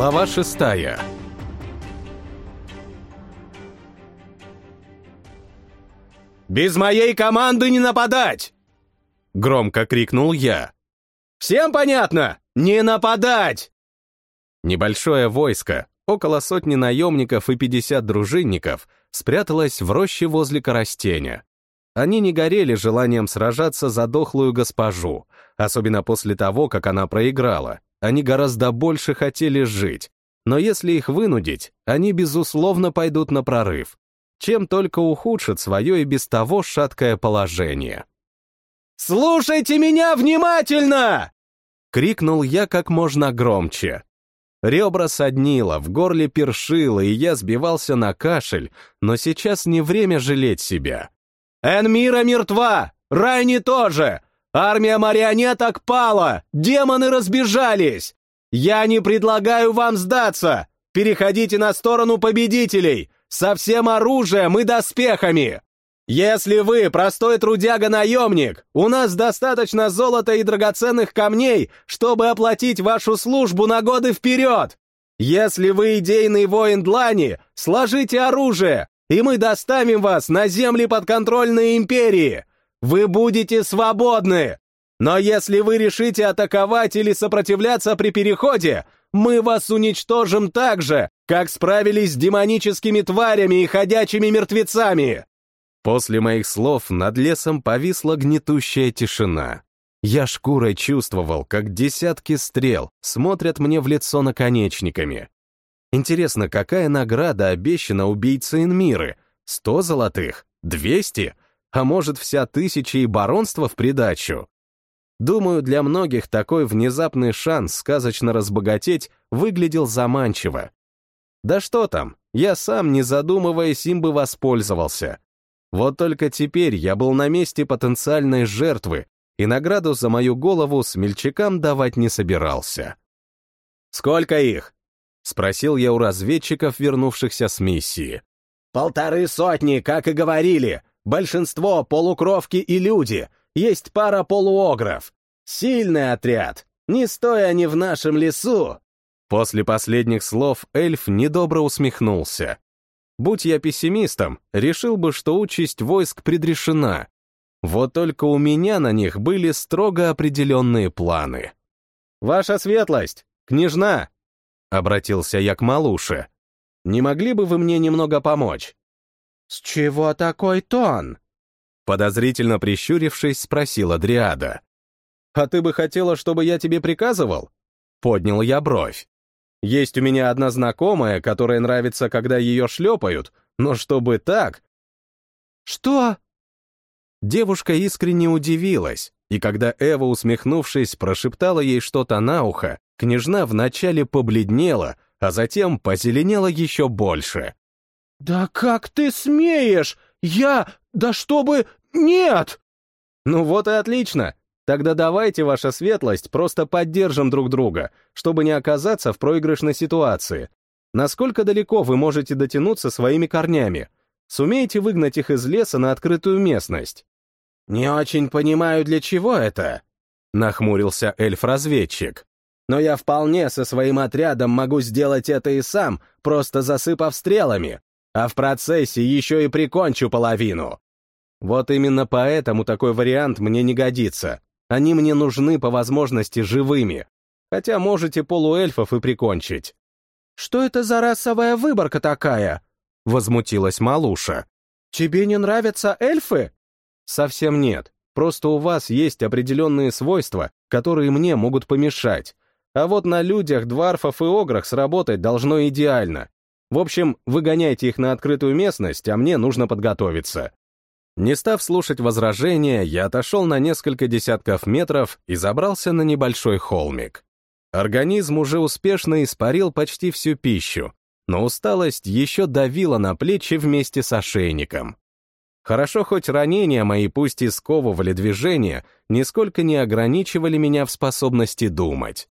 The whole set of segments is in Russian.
Глава шестая. «Без моей команды не нападать!» Громко крикнул я. «Всем понятно? Не нападать!» Небольшое войско, около сотни наемников и 50 дружинников, спряталось в роще возле коростеня. Они не горели желанием сражаться за дохлую госпожу, особенно после того, как она проиграла. Они гораздо больше хотели жить. Но если их вынудить, они, безусловно, пойдут на прорыв, чем только ухудшат свое и без того шаткое положение. «Слушайте меня внимательно!» — крикнул я как можно громче. Ребра соднило, в горле першило, и я сбивался на кашель, но сейчас не время жалеть себя. «Энмира мертва! Райни тоже! Армия марионеток пала! Демоны разбежались! Я не предлагаю вам сдаться! Переходите на сторону победителей! Со всем оружием и доспехами! Если вы простой трудяга-наемник, у нас достаточно золота и драгоценных камней, чтобы оплатить вашу службу на годы вперед! Если вы идейный воин Длани, сложите оружие, и мы доставим вас на земли подконтрольной империи! Вы будете свободны! Но если вы решите атаковать или сопротивляться при переходе, мы вас уничтожим так же, как справились с демоническими тварями и ходячими мертвецами!» После моих слов над лесом повисла гнетущая тишина. Я шкурой чувствовал, как десятки стрел смотрят мне в лицо наконечниками. Интересно, какая награда обещана убийце Инмиры? Сто золотых? Двести? А может, вся тысяча и баронство в придачу. Думаю, для многих такой внезапный шанс сказочно разбогатеть выглядел заманчиво. Да что там, я сам, не задумываясь, им бы воспользовался. Вот только теперь я был на месте потенциальной жертвы, и награду за мою голову смельчакам давать не собирался. «Сколько их?» — спросил я у разведчиков, вернувшихся с миссии. «Полторы сотни, как и говорили. Большинство — полукровки и люди, есть пара полуогров. Сильный отряд. Не стоя они в нашем лесу. После последних слов эльф недобро усмехнулся. Будь я пессимистом, решил бы, что участь войск предрешена. Вот только у меня на них были строго определенные планы. «Ваша светлость, княжна!» — обратился я к Малуше. «Не могли бы вы мне немного помочь?» «С чего такой тон?» Подозрительно прищурившись, спросила Дриада. «А ты бы хотела, чтобы я тебе приказывал?» Поднял я бровь. «Есть у меня одна знакомая, которая нравится, когда ее шлепают, но чтобы так...» «Что?» Девушка искренне удивилась, и когда Эва, усмехнувшись, прошептала ей что-то на ухо, княжна вначале побледнела, а затем позеленела еще больше. «Да как ты смеешь? Я... Да чтобы... Нет!» «Ну вот и отлично. Тогда давайте, ваша светлость, просто поддержим друг друга, чтобы не оказаться в проигрышной ситуации. Насколько далеко вы можете дотянуться своими корнями? Сумеете выгнать их из леса на открытую местность?» «Не очень понимаю, для чего это», — нахмурился эльф-разведчик. «Но я вполне со своим отрядом могу сделать это и сам, просто засыпав стрелами а в процессе еще и прикончу половину. Вот именно поэтому такой вариант мне не годится. Они мне нужны по возможности живыми. Хотя можете полуэльфов и прикончить. «Что это за расовая выборка такая?» — возмутилась Малуша. «Тебе не нравятся эльфы?» «Совсем нет. Просто у вас есть определенные свойства, которые мне могут помешать. А вот на людях, дварфов и ограх сработать должно идеально. В общем, выгоняйте их на открытую местность, а мне нужно подготовиться. Не став слушать возражения, я отошел на несколько десятков метров и забрался на небольшой холмик. Организм уже успешно испарил почти всю пищу, но усталость еще давила на плечи вместе с ошейником. Хорошо, хоть ранения мои пусть и сковывали движения, нисколько не ограничивали меня в способности думать.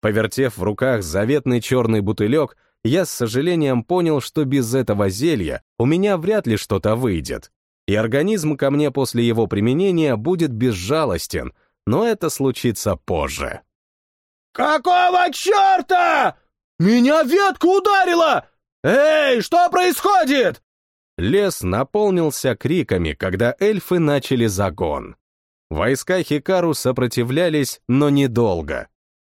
Повертев в руках заветный черный бутылек, я с сожалением понял, что без этого зелья у меня вряд ли что-то выйдет. И организм ко мне после его применения будет безжалостен, но это случится позже. «Какого черта?» Меня ветка ударила! Эй, что происходит?» Лес наполнился криками, когда эльфы начали загон. Войска Хикару сопротивлялись, но недолго.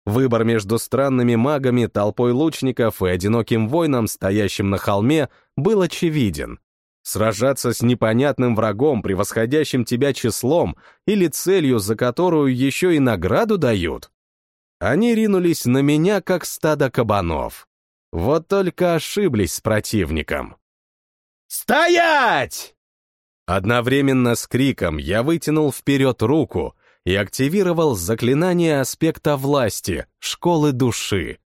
Выбор между странными магами, толпой лучников и одиноким воином, стоящим на холме, был очевиден. Сражаться с непонятным врагом, превосходящим тебя числом, или целью, за которую еще и награду дают? Они ринулись на меня, как стадо кабанов. Вот только ошиблись с противником. «Стоять!» Одновременно с криком я вытянул вперед руку и активировал заклинание аспекта власти, школы души.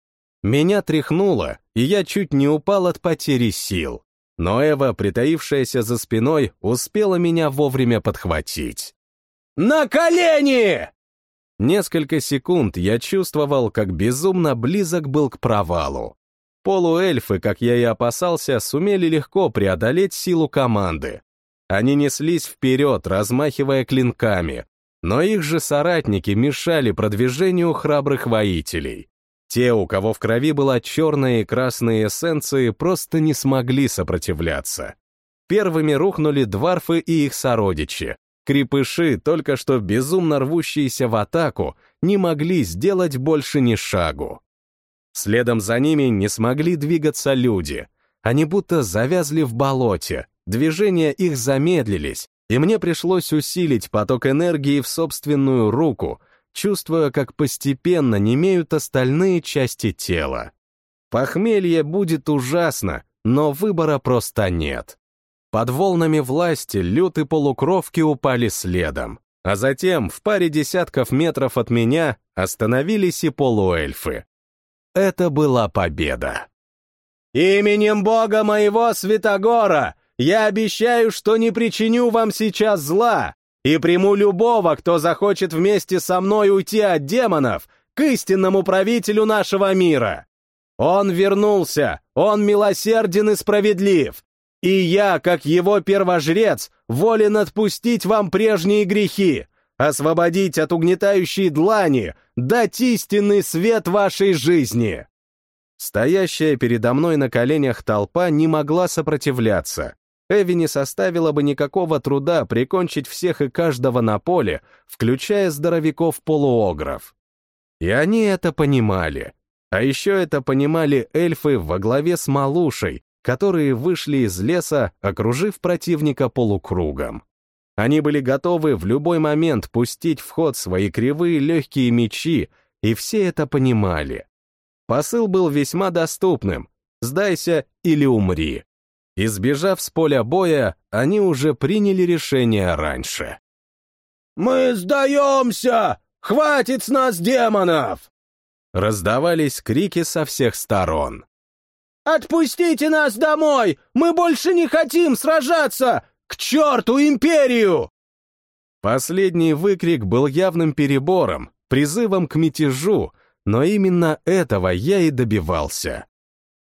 Меня тряхнуло, и я чуть не упал от потери сил. Но Эва, притаившаяся за спиной, успела меня вовремя подхватить. «На колени!» Несколько секунд я чувствовал, как безумно близок был к провалу. Полуэльфы, как я и опасался, сумели легко преодолеть силу команды. Они неслись вперед, размахивая клинками, но их же соратники мешали продвижению храбрых воителей. Те, у кого в крови была черная и красная эссенции, просто не смогли сопротивляться. Первыми рухнули дварфы и их сородичи. Крепыши, только что безумно рвущиеся в атаку, не могли сделать больше ни шагу. Следом за ними не смогли двигаться люди. Они будто завязли в болоте, движения их замедлились, и мне пришлось усилить поток энергии в собственную руку, чувствуя, как постепенно немеют остальные части тела. Похмелье будет ужасно, но выбора просто нет. Под волнами власти люты полукровки упали следом, а затем в паре десятков метров от меня остановились и полуэльфы. Это была победа. «Именем бога моего Святогора я обещаю, что не причиню вам сейчас зла и приму любого, кто захочет вместе со мной уйти от демонов к истинному правителю нашего мира. Он вернулся, он милосерден и справедлив, и я, как его первожрец, волен отпустить вам прежние грехи, освободить от угнетающей длани, дать истинный свет вашей жизни. Стоящая передо мной на коленях толпа не могла сопротивляться, Эви не составило бы никакого труда прикончить всех и каждого на поле, включая здоровяков-полуогров. И они это понимали. А еще это понимали эльфы во главе с Малушей, которые вышли из леса, окружив противника полукругом. Они были готовы в любой момент пустить в ход свои кривые легкие мечи, и все это понимали. Посыл был весьма доступным «Сдайся или умри». Избежав с поля боя, они уже приняли решение раньше. «Мы сдаемся! Хватит с нас демонов!» Раздавались крики со всех сторон. «Отпустите нас домой! Мы больше не хотим сражаться! К черту империю!» Последний выкрик был явным перебором, призывом к мятежу, но именно этого я и добивался.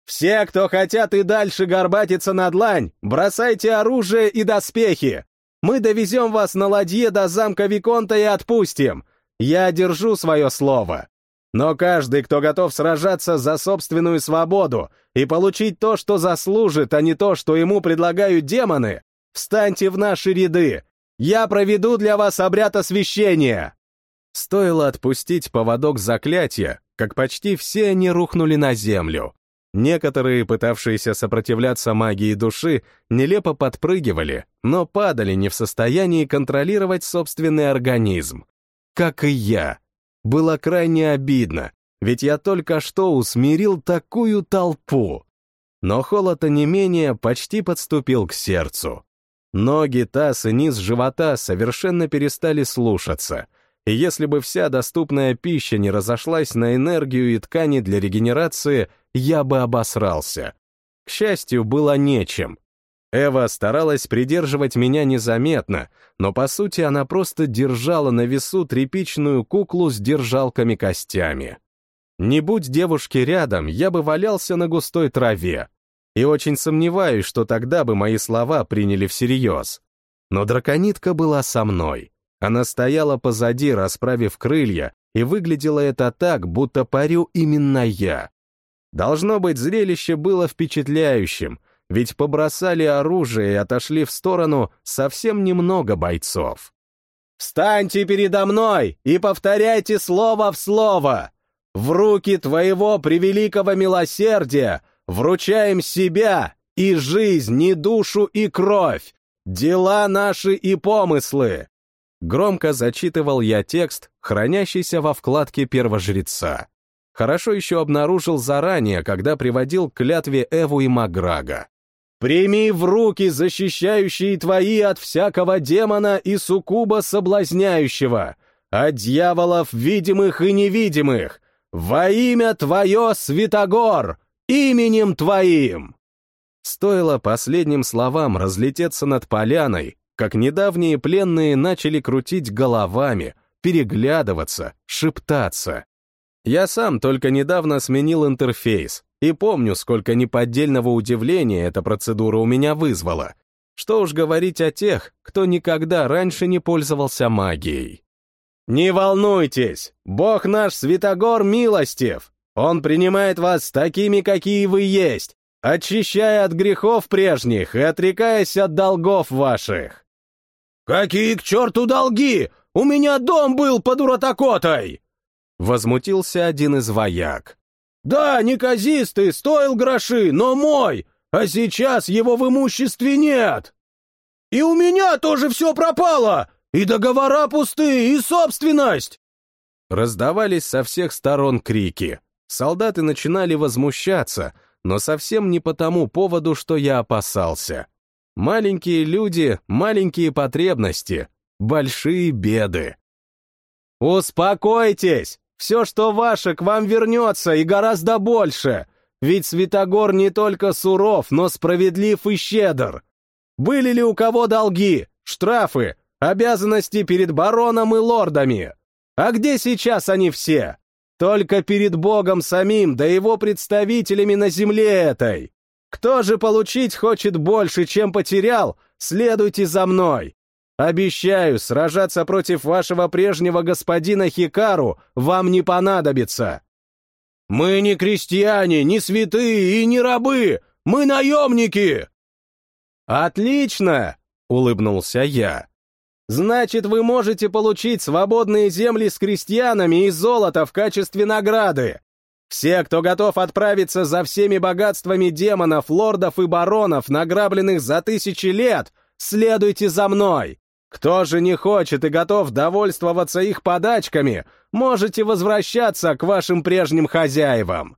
«Все, кто хотят и дальше горбатиться на длань, бросайте оружие и доспехи! Мы довезем вас на ладье до замка Виконта и отпустим! Я держу свое слово!» Но каждый, кто готов сражаться за собственную свободу и получить то, что заслужит, а не то, что ему предлагают демоны, встаньте в наши ряды. Я проведу для вас обряд освящения. Стоило отпустить поводок заклятия, как почти все они рухнули на землю. Некоторые, пытавшиеся сопротивляться магии души, нелепо подпрыгивали, но падали не в состоянии контролировать собственный организм. Как и я. Было крайне обидно, ведь я только что усмирил такую толпу. Но холод онемения почти подступил к сердцу. Ноги, таз и низ живота совершенно перестали слушаться — и если бы вся доступная пища не разошлась на энергию и ткани для регенерации, я бы обосрался. К счастью, было нечем. Эва старалась придерживать меня незаметно, но по сути она просто держала на весу тряпичную куклу с держалками-костями. Не будь девушки рядом, я бы валялся на густой траве. И очень сомневаюсь, что тогда бы мои слова приняли всерьез. Но драконитка была со мной. Она стояла позади, расправив крылья, и выглядело это так, будто парю именно я. Должно быть, зрелище было впечатляющим, ведь побросали оружие и отошли в сторону совсем немного бойцов. «Встаньте передо мной и повторяйте слово в слово! В руки твоего превеликого милосердия вручаем себя и жизнь, и душу, и кровь, дела наши и помыслы!» Громко зачитывал я текст, хранящийся во вкладке первожреца. Хорошо еще обнаружил заранее, когда приводил к клятве Эву и Маграга. «Прими в руки защищающие твои от всякого демона и суккуба соблазняющего, от дьяволов видимых и невидимых, во имя твое, Святогор, именем твоим!» Стоило последним словам разлететься над поляной, как недавние пленные начали крутить головами, переглядываться, шептаться. Я сам только недавно сменил интерфейс, и помню, сколько неподдельного удивления эта процедура у меня вызвала. Что уж говорить о тех, кто никогда раньше не пользовался магией. «Не волнуйтесь, Бог наш Святогор милостив! Он принимает вас такими, какие вы есть, очищая от грехов прежних и отрекаясь от долгов ваших!» «Какие к черту долги? У меня дом был под Уратакотой!» Возмутился один из вояк. «Да, неказистый, стоил гроши, но мой, а сейчас его в имуществе нет!» «И у меня тоже все пропало! И договора пустые, и собственность!» Раздавались со всех сторон крики. Солдаты начинали возмущаться, но совсем не по тому поводу, что я опасался. Маленькие люди, маленькие потребности, большие беды. «Успокойтесь! Все, что ваше, к вам вернется, и гораздо больше! Ведь Святогор не только суров, но справедлив и щедр! Были ли у кого долги, штрафы, обязанности перед бароном и лордами? А где сейчас они все? Только перед Богом самим, да его представителями на земле этой! Кто же получить хочет больше, чем потерял, следуйте за мной. Обещаю, сражаться против вашего прежнего господина Хикару вам не понадобится. Мы не крестьяне, не святые и не рабы, мы наемники. Отлично, улыбнулся я. Значит, вы можете получить свободные земли с крестьянами и золото в качестве награды. Все, кто готов отправиться за всеми богатствами демонов, лордов и баронов, награбленных за тысячи лет, следуйте за мной. Кто же не хочет и готов довольствоваться их подачками, можете возвращаться к вашим прежним хозяевам.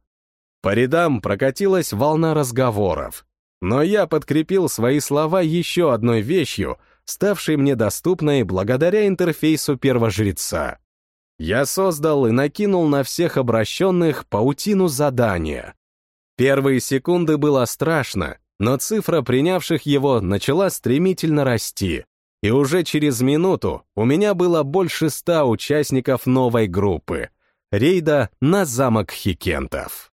По рядам прокатилась волна разговоров. Но я подкрепил свои слова еще одной вещью, ставшей мне доступной благодаря интерфейсу первожреца. Я создал и накинул на всех обращенных паутину задания. Первые секунды было страшно, но цифра принявших его начала стремительно расти, и уже через минуту у меня было больше ста участников новой группы — рейда на замок Хикентов.